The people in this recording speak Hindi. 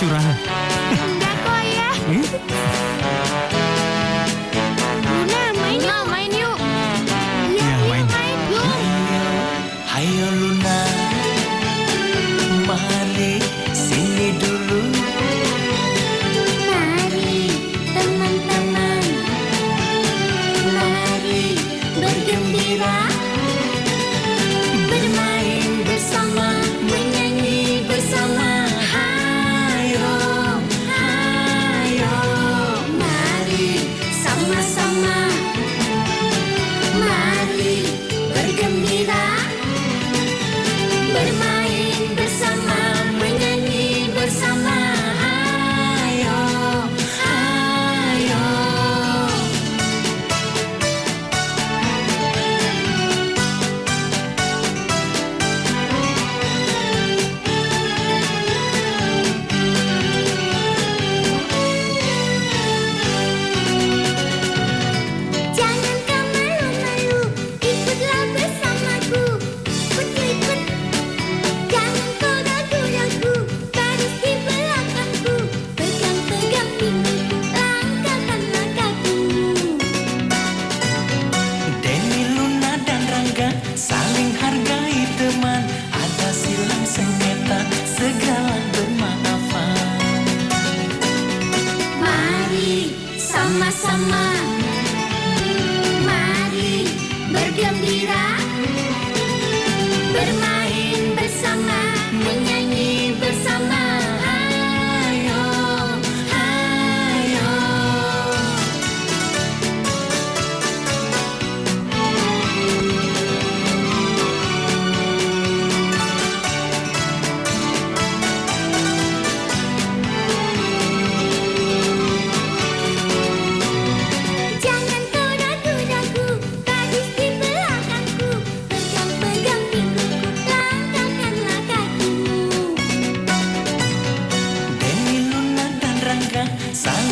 चुरा है sana